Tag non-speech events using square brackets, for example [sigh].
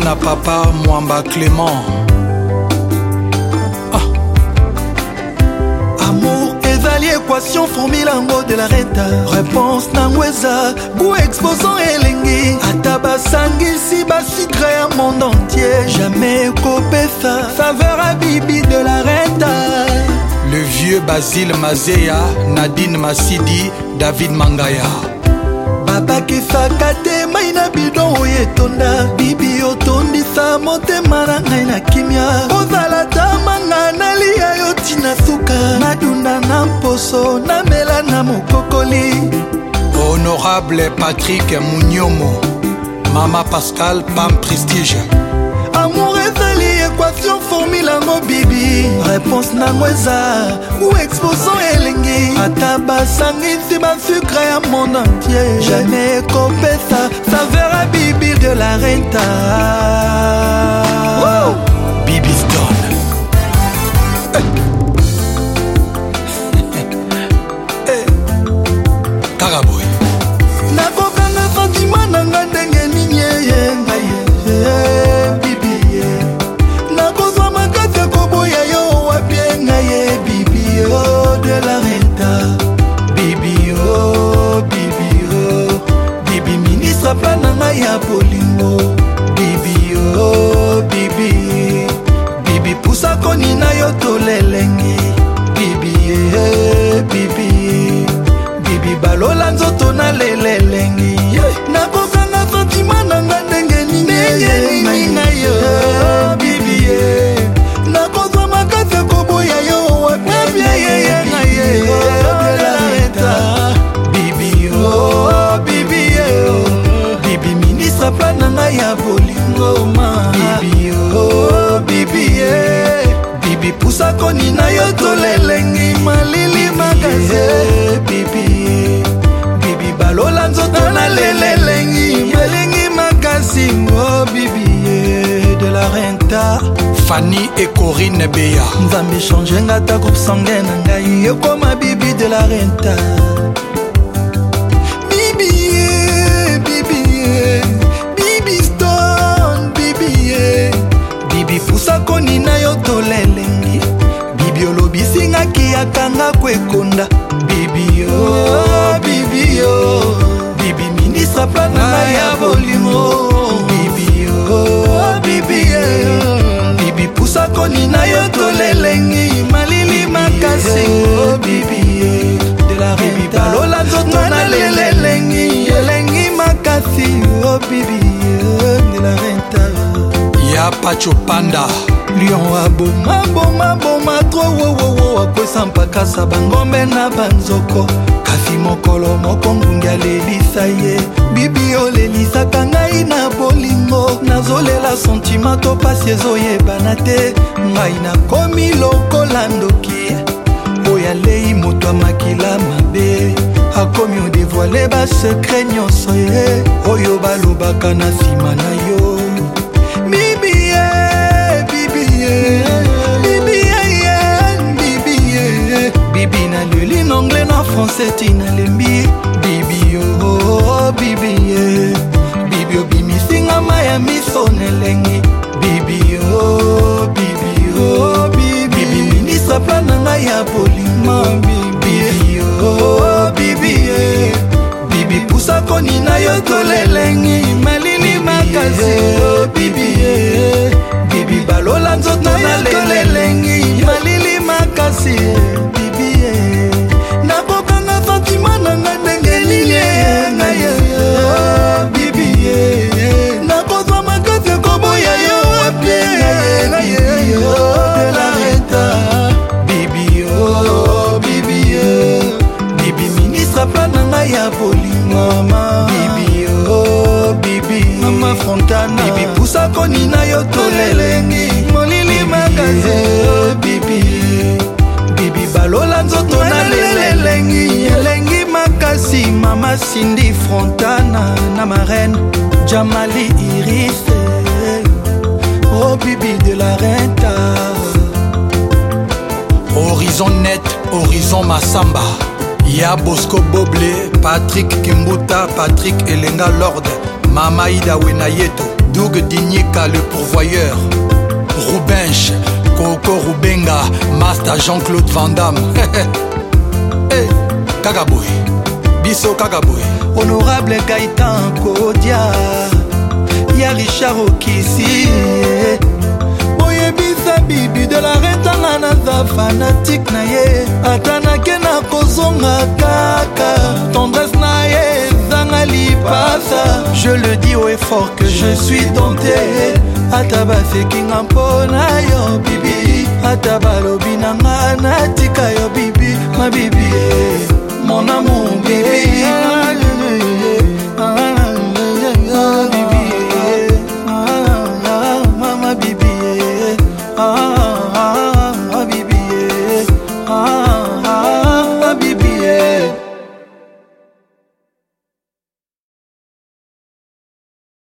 mwana papa mwamba clément ah. amour ezali équation formule yango de la reta réponse nango eza gu exposant elengi ata basangisi basikre ya monde entier jamais ekopesa faveur abibi de la reta le vieux basile mazeya nadine masidi david mangaya babakisaka te nyonso namela na mokokoli honorable patrik munyomo mama pascal pam prestige amour ezali équation formule yango bibi réponse nango eza ou explosion elengi ata basangisi basukre ya monde entier jamais ekopesa savera bibi de la renta por ngoma bibi oh, bibi eh. bibi pusa koni na yo tolelengi malili makaze eh, bibi bibi balola nzoto nalelelengi malingi makasi oh, bibi eh, de la renta fani ekorine beya nzambe change nga ta groupe sange na ngai ekoma bibi de la renta lipusa koni na yo tolelengi bibi olobisingaki akanga kwekonda bibio bibio bibi ministre planana ya bolimo bibio bibie bibi pusa koni na yo tolelengi malili makasi bibie bibi balola nzoto na lelelengi elengi makasi o bibi pacho panda lion abomabomaboma tro wowowo akwesa mpakasa bangombe na banzoko kasi mokolo moko ngungi alelisa ye bibi olelisaka ngai na bolingo nazolela sentima to pasi ezoyebana te ngai nakomi lokola ndoki oyo alei moto ya makila mabe akomi odevoile basekre nyonso ye oyo balobaka na nsima na yo bibi ye bibi balola nzoto na lelengi malili makasi bibi ye nabokanga fantima na ngai ndenge nini ngaye bibi ye nakozwa makasi ekoboya yo wapi ngaye delareta bibi yo bibi ye bibi ministre pla na ngai ya bolingo ma bibi yo oh, bibi mama fontana tolelengi molili makaze eh, bibi bibi balola nzoto na lelelengi elengi makasi mama sindi frontana na marene jamali irise oh bibi de la renta horizon net horizon masamba ya bosco boble patrik kimbuta patrik elenga lorde mama ida wenayeto Doug Dignica, le pourvoyeur. Roubenche, Coco Roubenga, Master Jean-Claude Van Damme. [laughs] hey, Kagaboy, Bisso Kagaboy. Honorable Gaëtan Kodia, Ya Richard Okisi. oyebisa bibi de la retanga naza fanatike na ye ata nake na kozonga kaka fort que je suis tenté ata bafekinga mpo na yo bibi ata balobi na nga natika yo bibi mabibi mon amour bibi bibi mama ah, ah, ah, bibi ah